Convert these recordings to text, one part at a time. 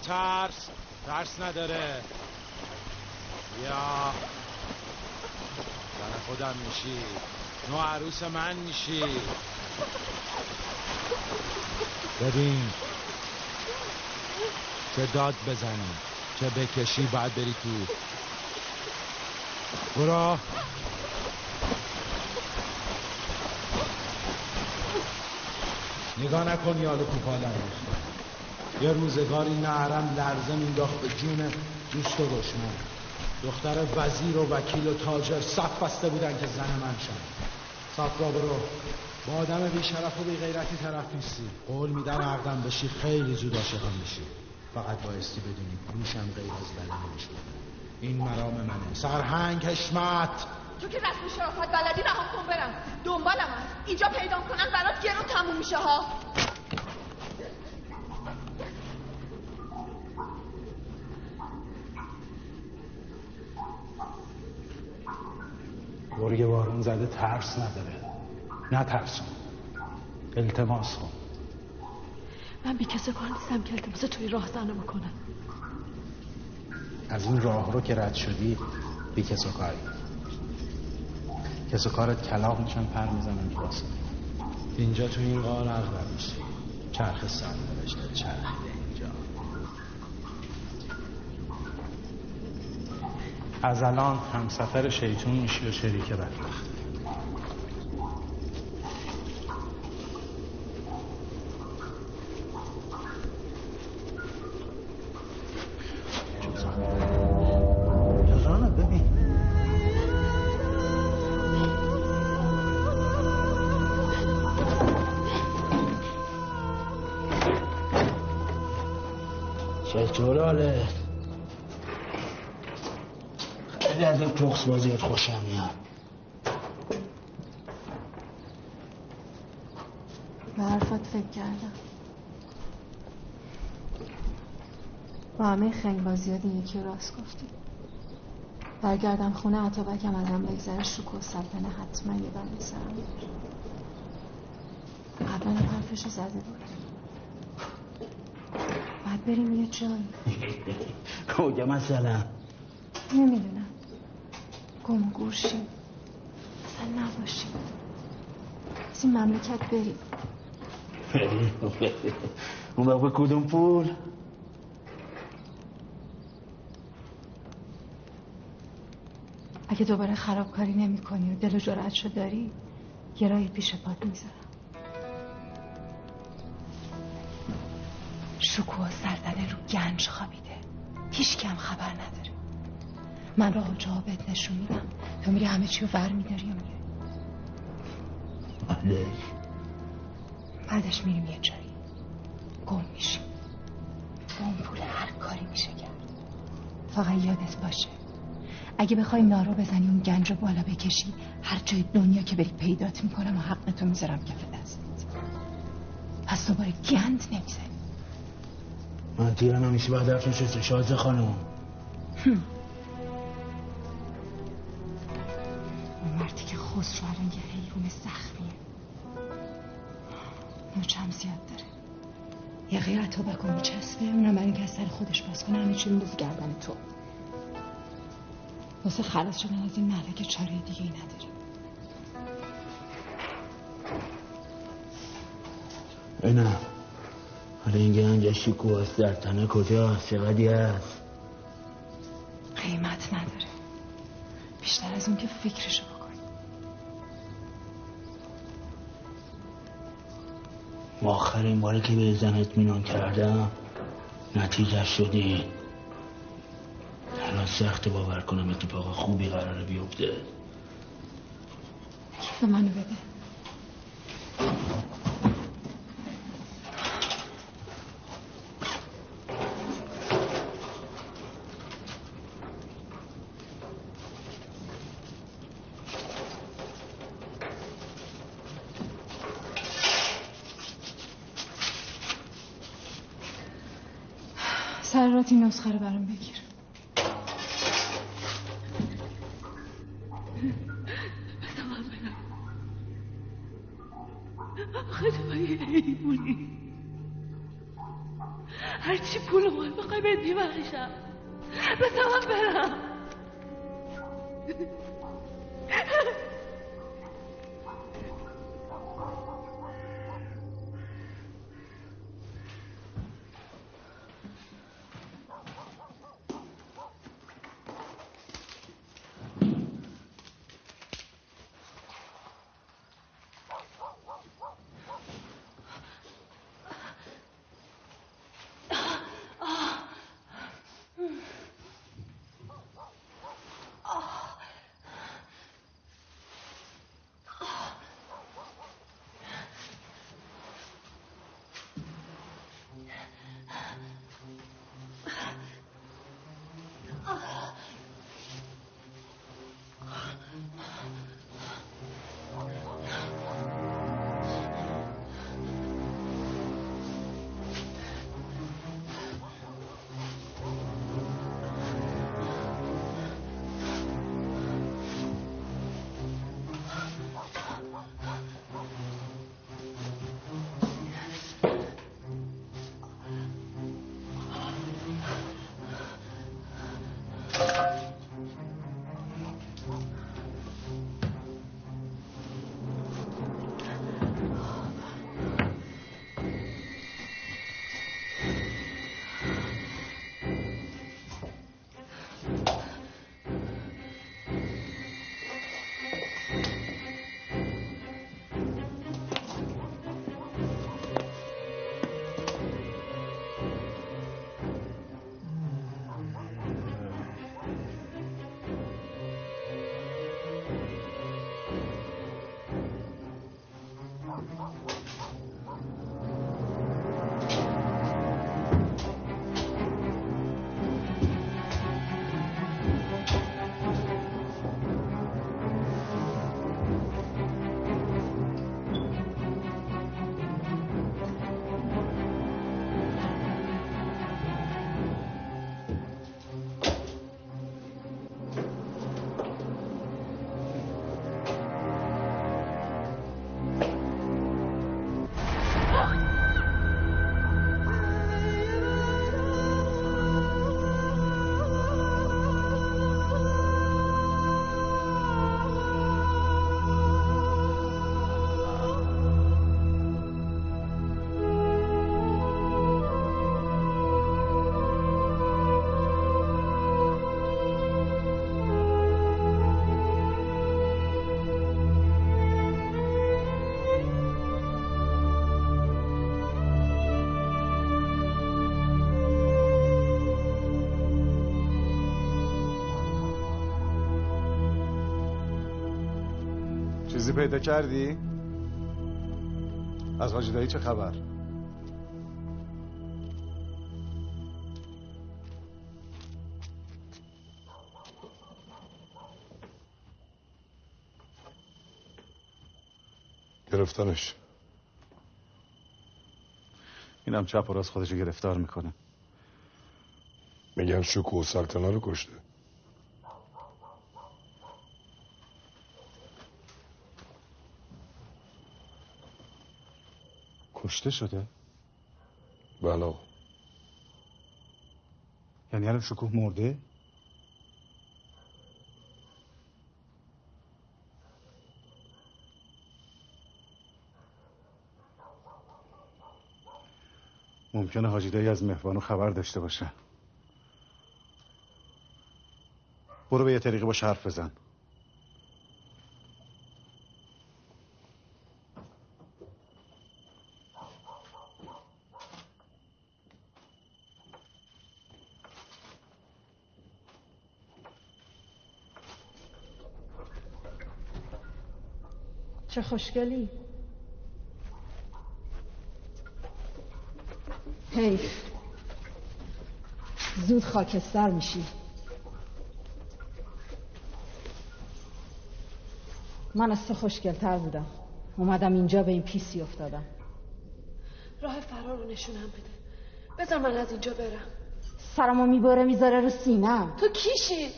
نترس ترس نداره. بیا. زن خودم میشی. نو عروس من میشی. ببین. چه داد بزنی چه بکشی بعد بری تو. برو. نگاه نکن یالو کوپالم یه روزگاری نهرم لرزه مینداخت به جون دوست و دشمن. دختر وزیر و وکیل و تاجر صف بسته بودن که زن من شد. صف را برو. با آدم بی شرف و بی غیرتی طرف نیستی. قول میدن عقدم بشی خیلی زود عاشقم میشی فقط بایستی بدونی روشم غیر از بدنش این مرام منه. سرهنگ حشمت! تو که رسم شرافت بلدی رها کن برم. دنبالم هست. اینجا پیدا کنن برات گرون تموم میشه ها. گرگ بارون زده ترس نداره. نه ترسون التماس کن. من بی کس کار نیستم که التماس توی راه زنه بکنم. از این راه رو که رد شدی بی کس و کاری. کس و کارت کلاق میشن پر می‌زنن تو اینجا تو این غار عقل میشه چرخ سر نوشته چرخیده اینجا از الان همسفر شیطون میشی و شریک بدبخت. همه خنگ بازیات این یکی راست گفتی. برگردم خونه عطابکم ازم بگذره شکو و سلطنه حتما یه بند سرم قبلا حرفشو زده بود. باید بریم یه جایی. کجا مثلا؟ نمی‌دونم. گم و گورشیم اصلا نباشیم. از این مملکت بریم. اون وقت کدوم پول؟ اگه دوباره خرابکاری نمی کنی و دل و جرأت داری یه راهی پیش پات می‌ذارم. شکوه سردنه رو گنج خوابیده. هیچ کم خبر نداره. من راه جا بهت نشون میدم. تو میری همه چی رو ور میداری و میری بعدش بعدش میریم یه جایی. گم میشیم. با اون پول هر کاری میشه کرد. فقط یادت باشه. اگه بخوای نارو بزنی اون گنج رو بالا بکشی. هر جای دنیا که بری پیدات می‌کنم و حق می‌ذارم کف دستت. پس دوباره گند نمی‌زنی. من تیرم همیشه بعد حرف نشسته شازه خانم اون مردی که خسرو الان یه حیوان زخمیه. نوچم زیاد داره. یه غیرت تو بکن میچسبه اونم برای اینکه از سر خودش باز کنه همه چی گردن تو. واسه خلاص شدن از این ملکه چاره دیگه ای نداری اینم حالا این گنج شکوه است در تنه کجاست چقدی هست؟ قیمت نداره. بیشتر از اون که فکرشو بکن. آخرین باری که به زنت مینون کردم نتیجه شدی. سخت باور کنم اتفاق خوبی قراره بیفته. به منو بده. چیزی پیدا کردی؟ از حاجی دایی چه خبر؟ گرفتنش اینم چپ و راست خودشو گرفتار می‌کنه میگن شکوه سلطنه رو کشته کشته شده؟ بله. یعنی الان شکوه مرده؟ ممکنه حاجی دایی از مهربانو خبر داشته باشه برو به یه طریقی باش حرف بزن چه خوشگلی. حیف. زود خاکستر میشی. من از تو خوشگلتر بودم. اومدم اینجا به این پیسی افتادم. راه فرار رو نشونم بده. بذار من از اینجا برم. سرمو می‌بره می‌ذاره رو سینم. تو کیشی؟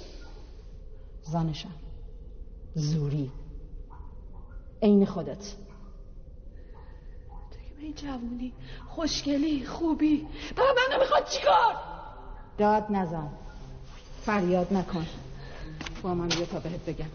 زنشم. زوری. عین خودت. تو که جوونی خوشگلی خوبی. بابا من نمی‌خواد چیکار؟ داد نزن. فریاد نکن. با من بیا تا بهت بگم.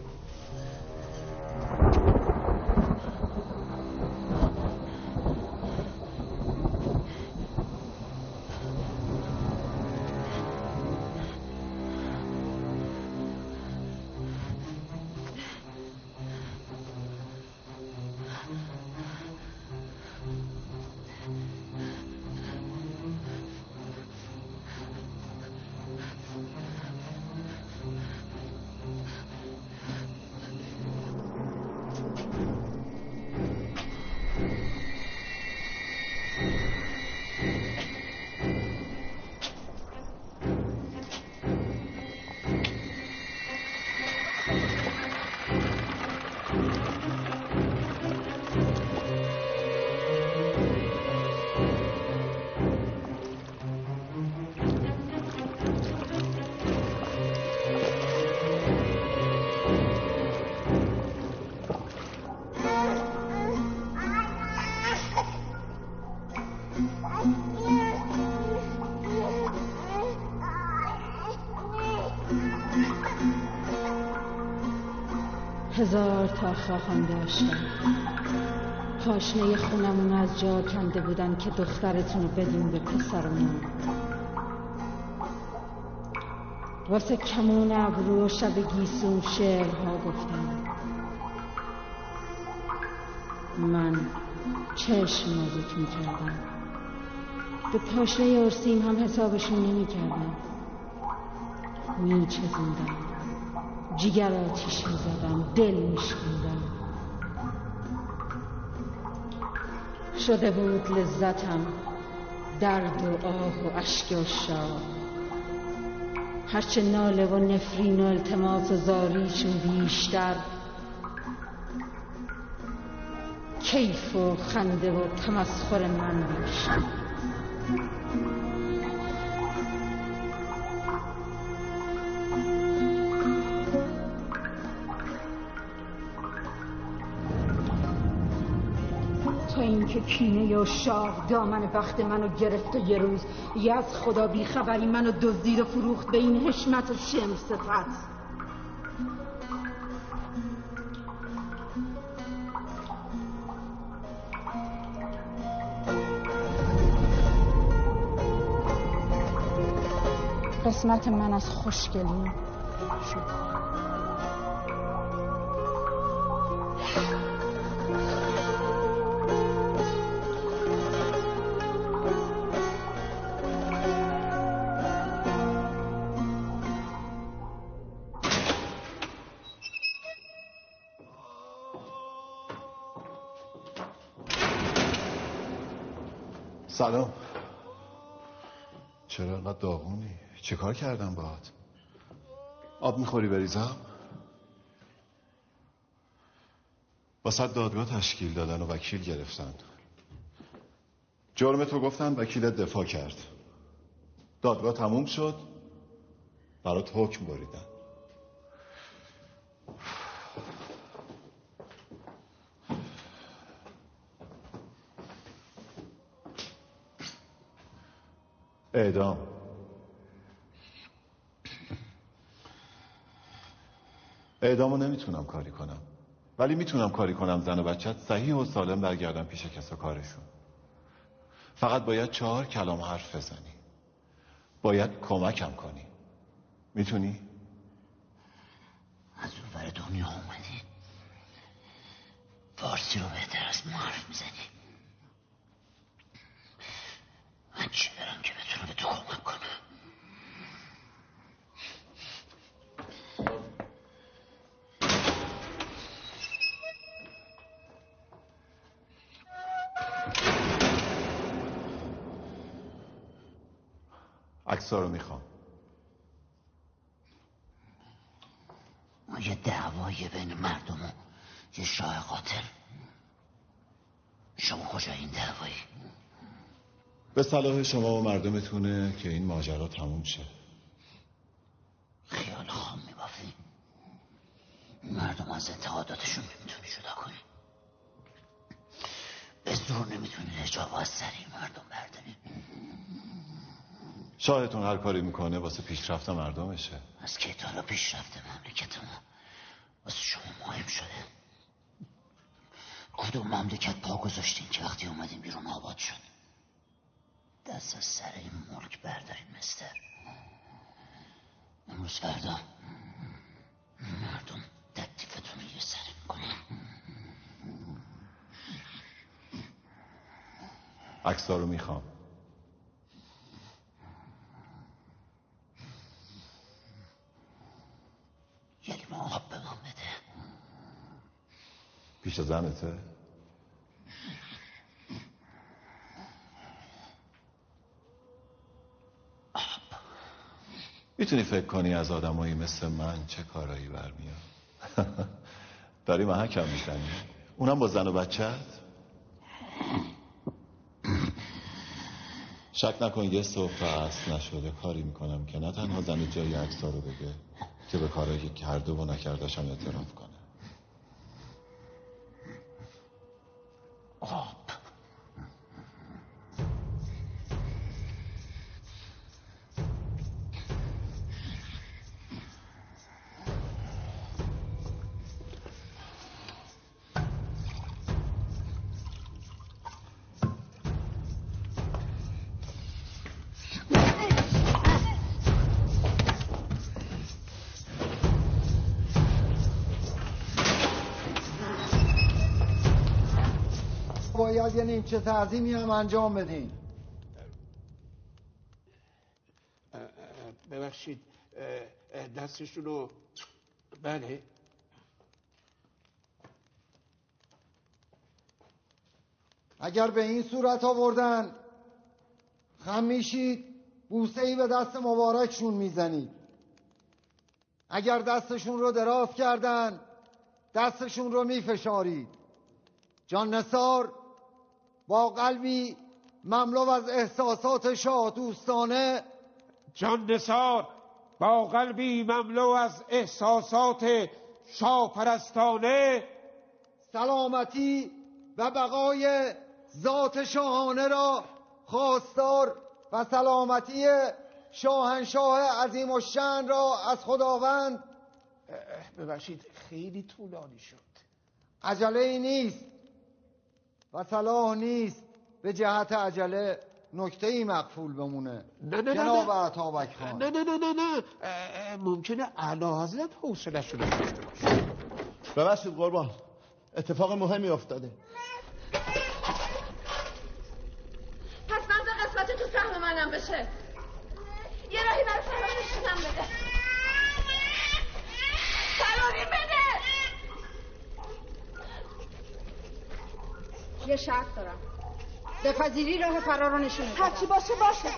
هزار تا خواهان داشتم. پاشنه خونمون از جا کنده بودن که دخترتون رو بدون به پسرمون. واسه کمون ابرو و شب گیسون شعرها گفتم. من چشم نازک می‌کردم. به پاشنه ارسیم هم حسابشون نمی‌کردم. میچزیدم جگر آتیش می‌زدم دل میشکوندم شده بود لذتم درد و آه و اشک و شاه. هرچه ناله و نفرین و التماس و زاریشون بیشتر کیف و خنده و تمسخر من بیشتر. اینکه کینه یا شاه دامن بخت منو گرفت و یه روز یه از خدا بیخبری منو دزدید و فروخت به این حشمت و شم صفت قسمت من از خوشگلی شد سلام چرا انقدر داغونی؟ چه کار کردم باهات؟ آب می‌خوری بریزم؟ واسه دادگاه تشکیل دادن و وکیل گرفتن جرم تو گفتن وکیل دفاع کرد دادگاه تموم شد برات حکم بریدن اعدام. اعدامو نمی‌تونم کاری کنم. ولی می‌تونم کاری کنم زن و بچت صحیح و سالم برگردم پیش کسا کارشون. فقط باید چهار کلام حرف بزنی. باید کمکم کنی. می‌تونی؟ از اون دنیا اومدی. فارسی رو بهتر از ما حرف می‌زنی. من چی برم که بتونم به تو کمک کنم عکسا رو می‌خوام یه دعوای بین مردم و یه شاه قاتل شما کجا این دعوایی به صلاح شما و مردمتونه که این ماجرا تموم شه. خیال خام میبافی. مردم از انتقاداتشون نمی‌تونی جدا کنی. به دور نمی‌تونی اجاب از سری مردم برداری. شاهتون هر کاری می‌کنه واسه پیشرفت مردمشه. از که تا پیشرفت مملکت ما واسه شما مهم شده. کدوم مملکت پا گذاشتین که وقتی اومدیم بیرون آباد شد؟ دست از سر این ملک بردارین مستر. امروز فردا مردم تکلیفتون یه سر می‌کنن. عکسا رو می‌خوام. یه لیمون آب به من بده. پیش زنته می‌تونی فکر کنی از آدمایی مثل من چه کارایی برمیاد؟ داری محکم می‌زنی؟ اونم با زن و بچت شک نکن یه صبح اصل نشده کاری می‌کنم که نه تنها زن جایی عکسا رو بگه که به کارایی کرده و نکردش هم اعتراف کنه. باید یه نیمچه تعظیمی هم انجام بدین. ببخشید دستشون رو بله. اگر به این صورت آوردن خم میشید بوسه ای به دست مبارکشون می‌زنید. اگر دستشون رو دراز کردن دستشون رو میفشارید. جان نسار با قلبی مملو از احساسات شاه دوستانه. جان نسار با قلبی مملو از احساسات شاپرستانه سلامتی و بقای ذات شاهانه را خواستار و سلامتی شاهنشاه عظیم و شن را از خداوند. ببخشید خیلی طولانی شد. عجله ای نیست. و صلاح نیست. به جهت عجله نکته ای مقفول بمونه. نه نه جناب نه. عطابک خان. نه نه نه نه نه. ممکنه اعلی حضرت حوصله شده داشته باشه. ببخشید قربان. اتفاق مهمی افتاده. پس نزد قسمت تو سهم منم بشه. یه راهی برای فرار نشونم بده فراری بده یه شرط دارم. بپذیری راه فرار رو نشون هرچی باشه باشه.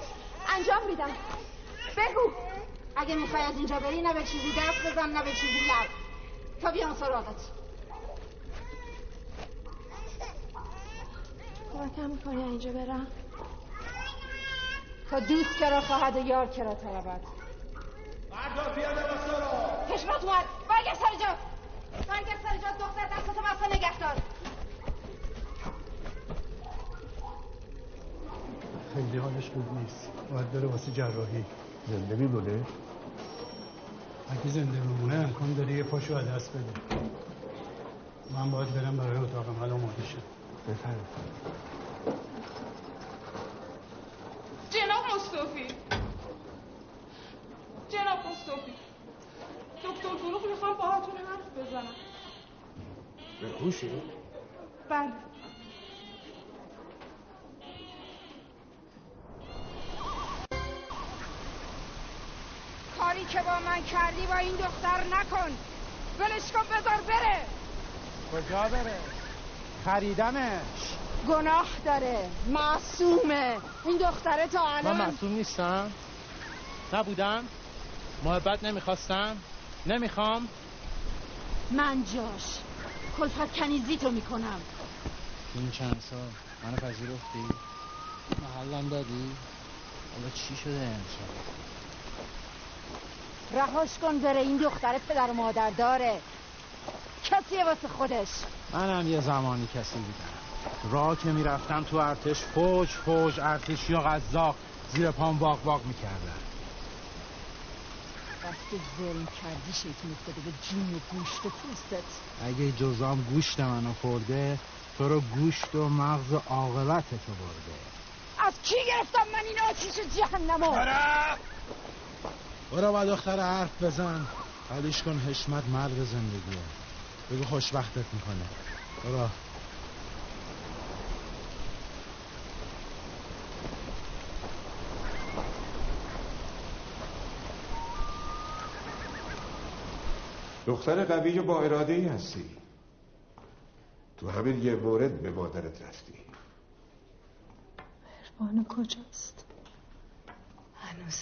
انجام میدم. بگو. اگه می‌خوای از اینجا بری نه به چیزی دست بزن نه به چیزی لب. تا بیام سراغت. کمکم می‌کنی اینجا برم؟ تا دوست کرا خواهد و یار کرا طلبد. مردا پیاده بسارا چشمات اومد. برگرد سر جا. برگرد سر جا. دختر دستتو بسته نگه دار خیلی حالش خوب نیست. باید بره واسه جراحی. زنده میمونه؟ اگه زنده بمونه امکان داره یه پاشو از دست بده. من باید برم برای اتاقم. حالا آماده شد. بفرم جناب مصطفی. جناب مصطفی. دکتر فروغ می‌خوام باهاتون حرف بزنم. به هوشه؟ بله. کردی با این دختر نکن. ولش کن بذار بره. کجا بره؟ خریدمش گناه داره. معصومه. این دختره تا من الان معصوم نیستم. نبودم. محبت نمی‌خواستم. نمی‌خوام. من جاش. کلفت کنیزی تو می‌کنم. این چند سال منو پذیرفتی؟ محلم دادی؟ حالا چی شده امشب؟ رهاش کن بره این دختره پدر و مادر داره. کسیه واسه خودش؟ منم یه زمانی کسی بودم راه که می‌رفتم تو ارتش فوج فوج ارتشی و غذاق زیر پام واق واق می‌کردن. وقتی ظلم کردی شیطون افتاده به جون و گوشت و پوستت. اگه جزام گوشت منو خورده تو رو گوشت و مغز عاقبت تو برده. از کی گرفتم من این آتیش جهنمو؟ برو با دختر حرف بزن. حالیش کن حشمت مرد زندگیه. بگو خوشبختت می‌کنه. برو. دختر قوی و با اراده ای هستی. تو همین یه مورد به مادرت رفتی. مهربانو کجاست؟ هنوز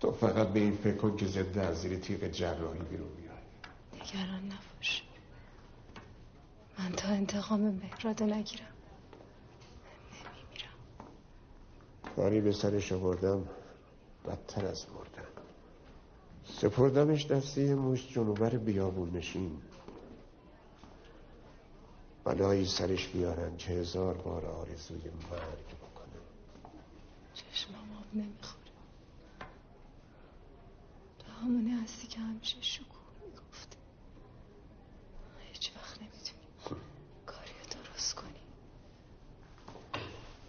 تو فقط به این فکر کن که زنده از زیر تیغ جراحی بیرون میای نگران نباش. من تا انتقام مهراد نگیرم. کاری به سرش آوردم بدتر از مردم سپردمش دسته موش جنوبر بیابون نشین. بلایی سرش بیارن که هزار بار آرزوی مرگ بکنه چشمم آب نمی‌خوره. تو همونه هستی که همیشه شکوه می‌گفته هیچ وقت نمی‌تونی کاری رو درست کنی.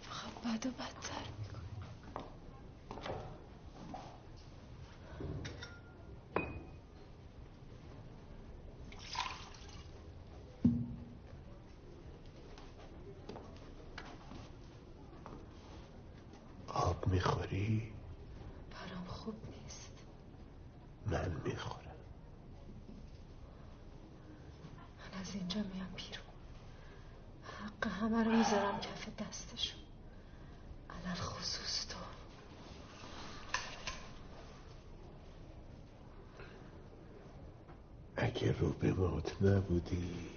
فقط بد و بدتر می‌کنی آب می‌خوری؟ برام خوب نیست من می‌خورم من از اینجا میام بیرون حق همه رو می‌ذارم کف دستشون علل خصوص تو اگه رو به موت نبودی.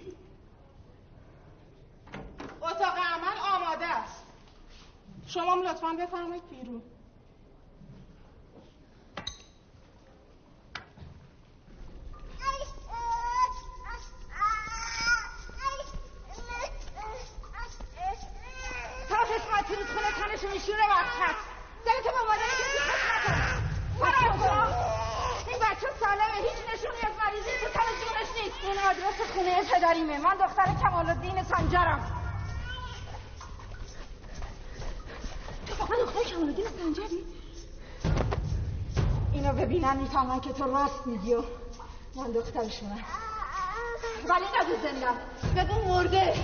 اتاق عمل آماده است. شما لطفا بفرمایید بیرون تا قسمتی رو خونه تنشو میشوره وقت دلتو به مادر کسی خوش نکن این بچه سالمه هیچ نشونی از مریضی تو تن جونش نیست این آدرس خونه پدریمه من دختر کمال الدین سنجرم تو فقط دختر کمال الدین سنجری اینو ببینن می‌فهمن که تو راست میگی و من دخترشونم ولی نگو زندم بگو مرده.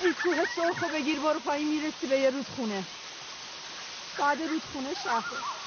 این کوه سرخ رو بگیر برو پایین می‌رسی به یه رودخونه. بعد رودخونه شهر.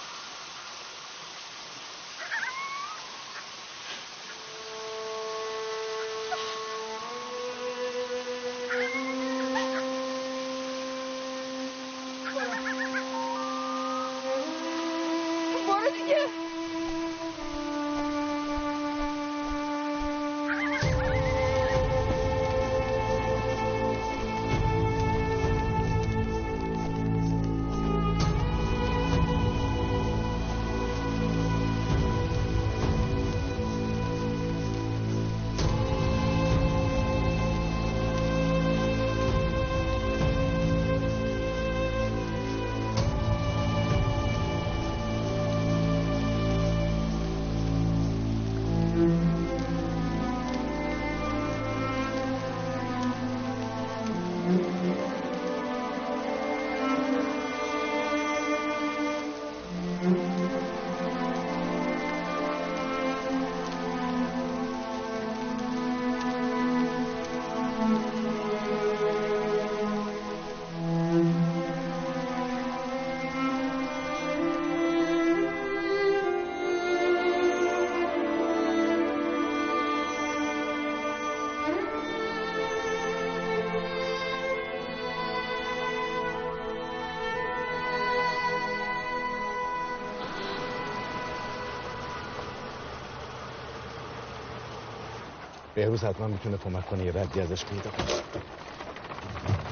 بهروز حتما می‌تونه کمک کنه یه ردی ازش پیدا کنه.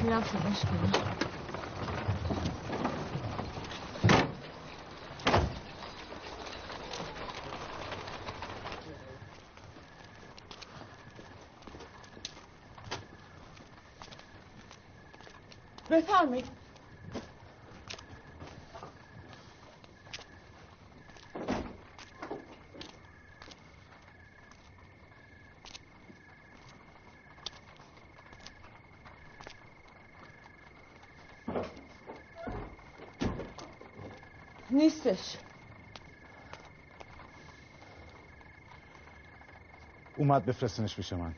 میرم پیداش کنم بفرمایید نیستش. اومد بفرستنش پیش من.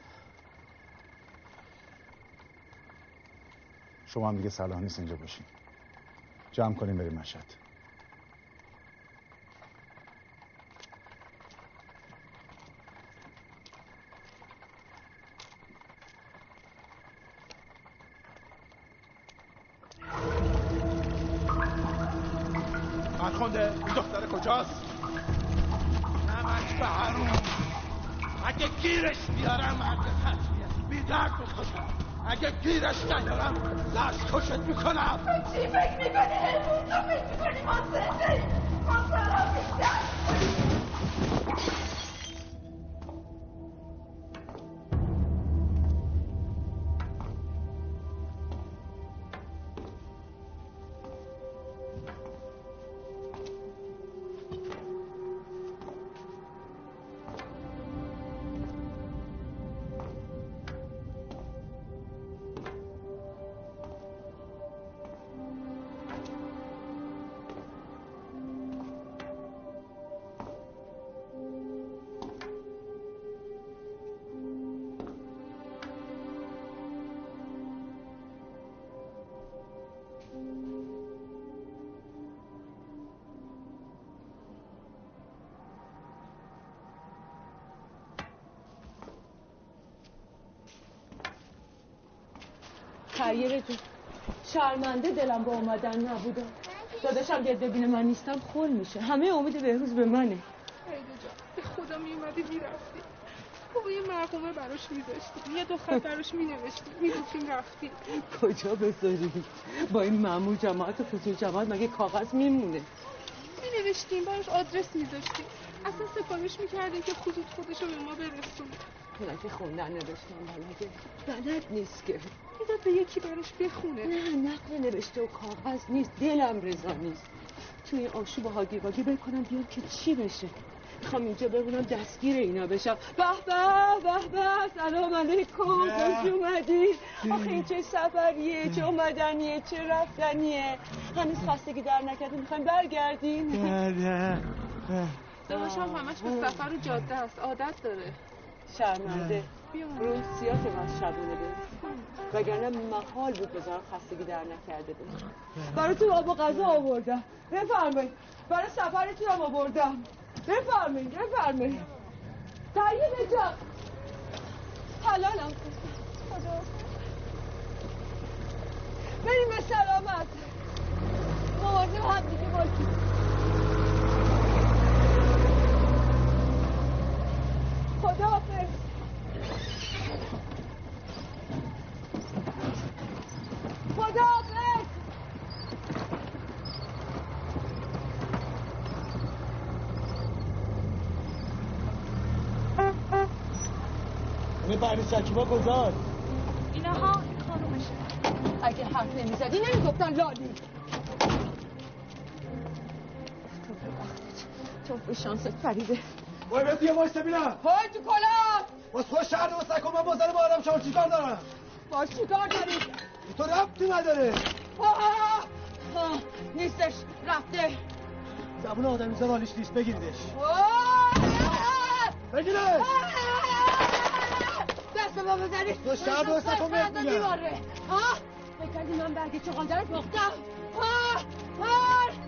شما هم دیگه صلاح نیست اینجا باشین. جمع کنیم بریم مشهد. خیره جون شرمنده دلم با اومدن نبودم داداشم بیاد ببینه من نیستم خول میشه. همه امید بهروز به منه. عیده جان به خدا میومدی می‌رفتی. بابا یه مرقومه براش میذاشتی. یه دو خط براش مینوشتی. می‌گفتیم رفتی. کجا بذاریم با این معمول جماعت و فضول جماعت مگه کاغذ میمونه؟ مینوشتیم براش آدرس میذاشتیم. اصلا سفارش می‌کردیم که خطوط خودشو به ما برسونه من که خوندن نوشتم بلده بلد نیست که. می‌داد به یکی براش بخونه. نه نقل نوشته و کاغذ نیست دلم رضا نیست. توی آشوب هاگی واگی بکنم بیام که چی بشه. می‌خوام اینجا بمونم دستگیر اینا بشم. به به به به سلام علیکم. خوش اومدی. آخه این چه سفریه چه اومدنیه چه رفتنیه. هنوز خستگی در نکردیم می‌خوایم برگردیم. داداشم همش به سفر و جاده است. عادت داره. شرمنده. رو سیاه از شبونه بریم وگرنه محال بود بذارم خستگی در نکرده بود. برای تو آب و غذا آوردم. بفرمایید. برای سفرتون هم آوردم. بفرمایید بفرمایید. طیب جان. حلالم. خدا. بریم به سلامت. مواظب هم دیگه باشید. خداحافظ. بحری شکیبا کجاست؟ اینها این خانومشه اگه حرف نمی‌زدی نمی‌گفتن لالی. تو به شانست فریده وای بهت یه وایسته بینم های تو کلا باز خوش شهر و سکن من بازن با آدم شما چیکار دارم؟ باز چیکار داری؟ تو ربطی نداره. آه! آه! نیستش رفته. زبون آدمی زن حالیش نیست بگیریدش. بگیرش. دست ما بزنی. تو شهر و سکن بهت میگم. ها بکردی من برگ چغندر پختم ها ها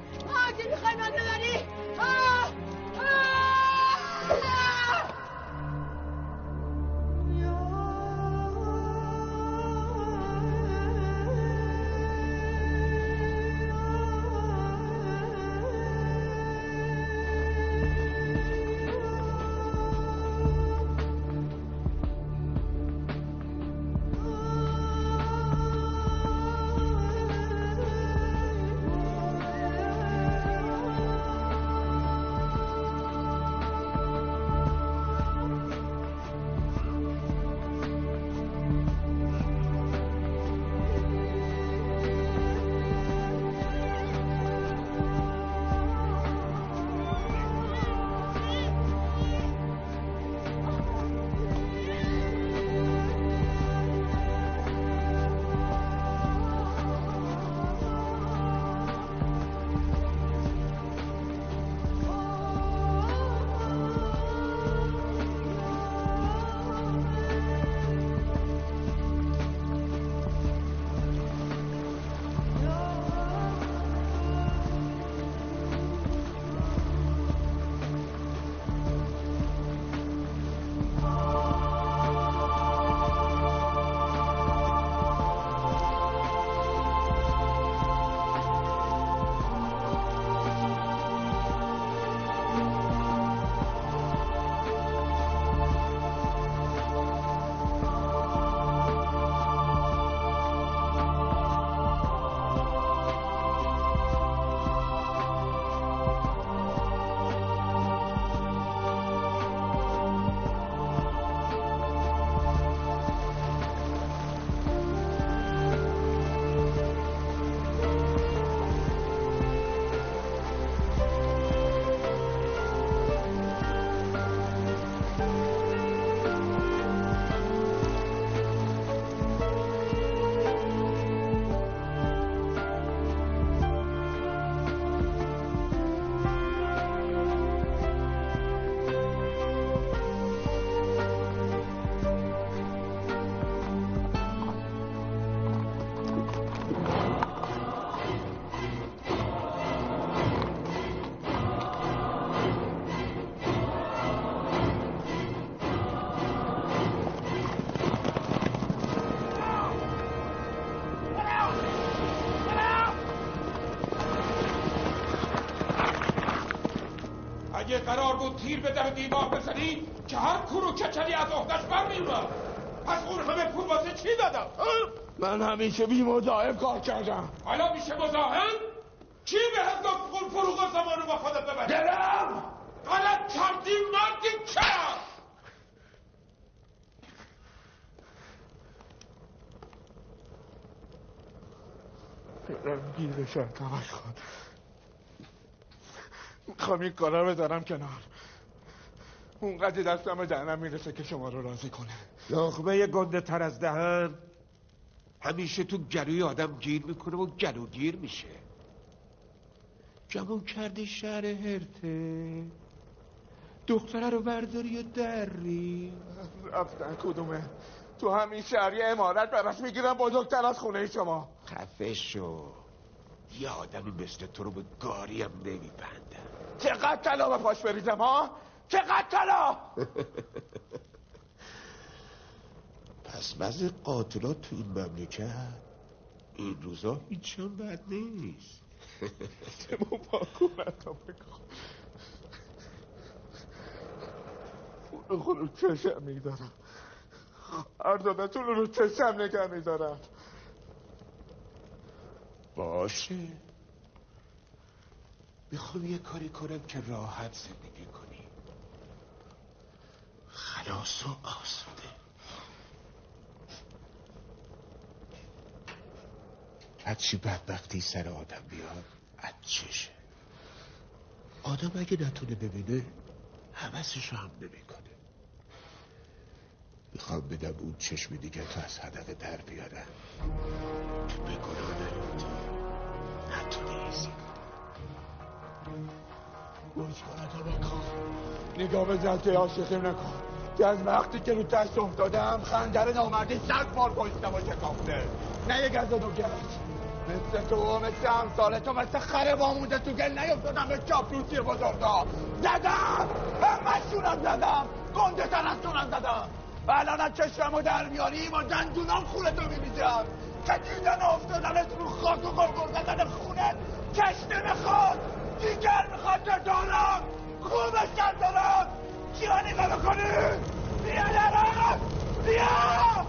اگه قرار بود تیر به در دیوار بزنی که هر کورو کچلی از عهدش برمیومد پس اون همه پول واسه چی دادم؟ من همیشه بی مزاحم کار کردم. حالا میشه مزاحم؟ چی به گفت پول فروغ زمان رو با خودت ببری؟ دلم غلط کردی مردی چرا؟ گیر بشم کمش کن می‌خوام این کارا رو بذارم کنار. اونقدر دستم به دهنم می‌رسه که شما رو راضی کنه. لغمه گنده تر از دهن. همیشه تو گلوی آدم گیر می‌کنه و گلو گیر میشه. جمعون کردی شهر هرته. دختره رو برداری و دری رفتن کدومه؟ تو همین شهری امارت براش می‌گیرم بزرگتر از خونه شما. خفه شو. یه آدمی مثل تو رو به گاریم نمیبندم چقدر طلا به پاش بریزم ها؟ چقدر طلا؟ پس بعض قاتلات تو این مملکت این روزا هیچ هم بد نیست. تمام پاکونت رو بگو. پول خود رو چشم میدارم. اردادتون رو چشم نگه میدارم. باشه. می‌خوام یه کاری کنم که راحت زندگی کنی. خلاص و آسوده. هرچی بدبختی سر آدم بیاد؟ چشه. آدم اگه نتونه ببینه حوثش هم نمی‌کنه. می‌خوام بدم اون چشم دیگه تو از هدف در بیارم. که به گناه نتونه ایزی کنه تو بکن. نگاه به زلطه عاشقیم نکن. که از وقتی که رو تشت افتادم خنجر نامردی صد بار پشتم و شکافته. نه یک از دو گشت مثل تو و مثل همسال تو مثل خره وامونده تو گل نیفتادم. به چاپلوسی بزرگا. زدم! همه زدم. گنده از زدم. و الان از چشممو در میاری با دندونام خونتو میمیزم که دیدن افتادنت رو خاک و گرگر زدن خونه کش نمی‌خواد دیگر می‌خواد دارم. خوبش دارم چیا نگاه بکنی بیا بیا بیا.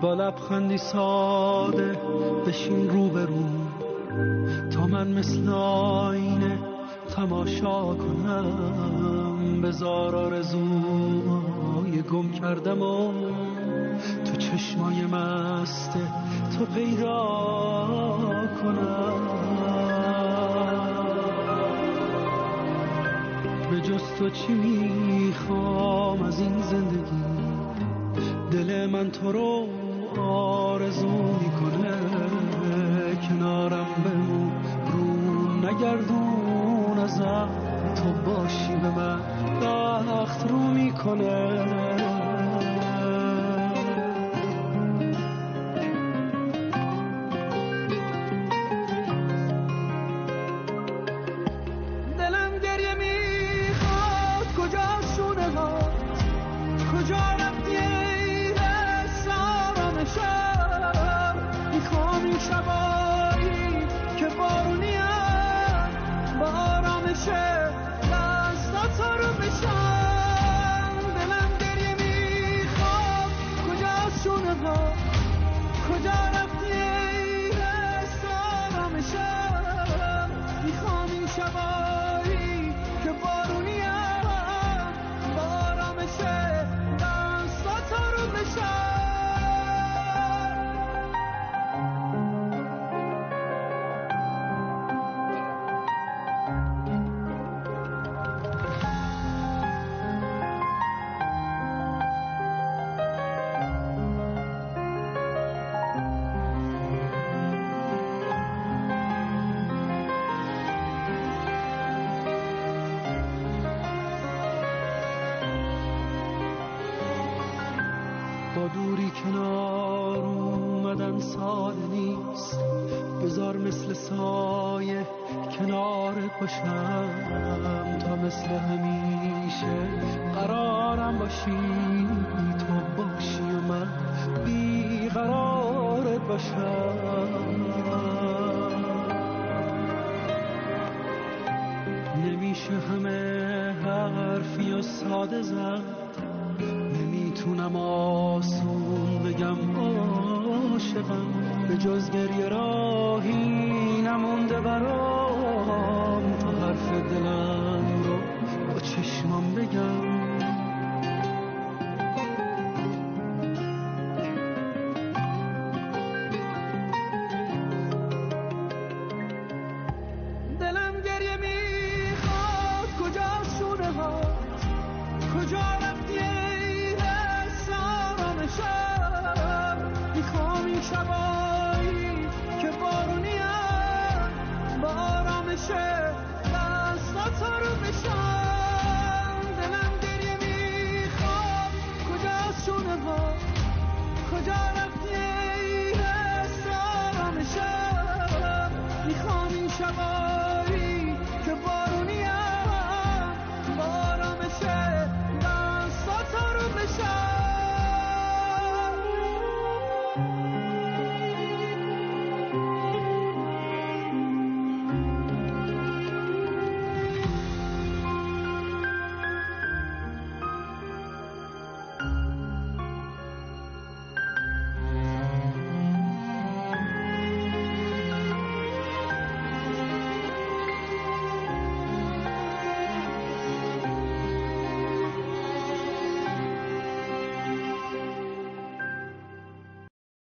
با لبخندی ساده بشین رو تا من مثل آینه تماشا کنم. بزار آرزوهای گم کردم و تو چشمای مست تو پیدا کنم. به جز تو چی می‌خوام از این زندگی؟ دل من تو رو آرزو می‌کنه کنارم بمون. رو نگردون ازم. تو باشی به من بخت رو می‌کنه. chamou.